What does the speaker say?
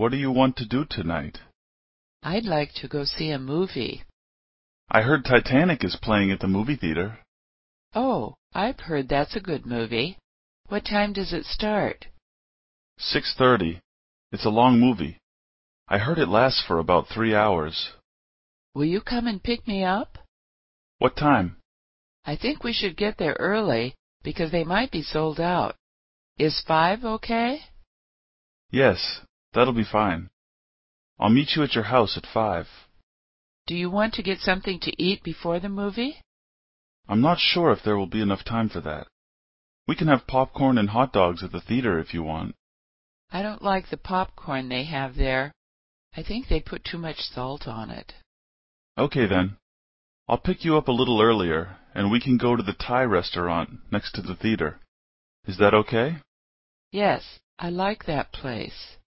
What do you want to do tonight? I'd like to go see a movie. I heard Titanic is playing at the movie theater. Oh, I've heard that's a good movie. What time does it start? 6.30. It's a long movie. I heard it lasts for about three hours. Will you come and pick me up? What time? I think we should get there early because they might be sold out. Is five okay? Yes, That'll be fine. I'll meet you at your house at five. Do you want to get something to eat before the movie? I'm not sure if there will be enough time for that. We can have popcorn and hot dogs at the theater if you want. I don't like the popcorn they have there. I think they put too much salt on it. Okay then. I'll pick you up a little earlier, and we can go to the Thai restaurant next to the theater. Is that okay? Yes, I like that place.